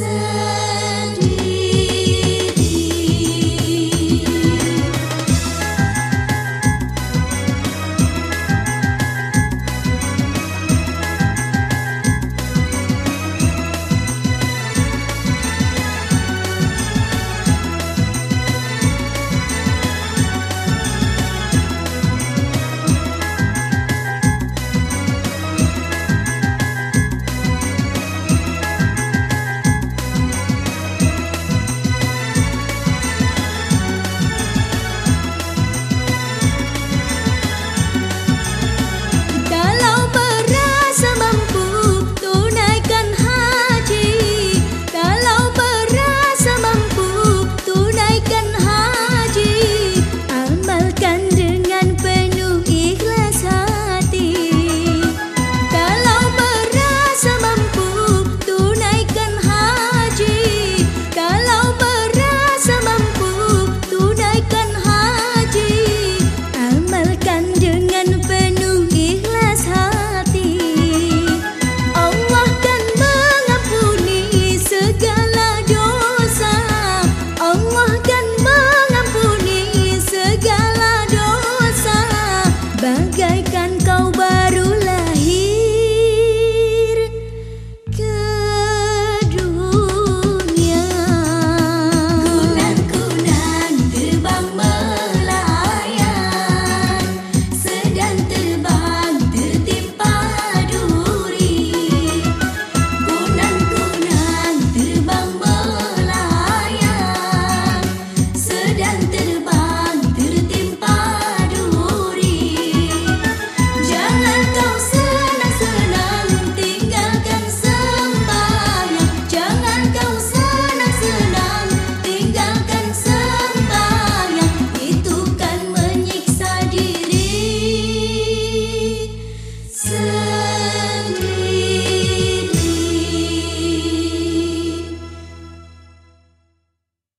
Listen.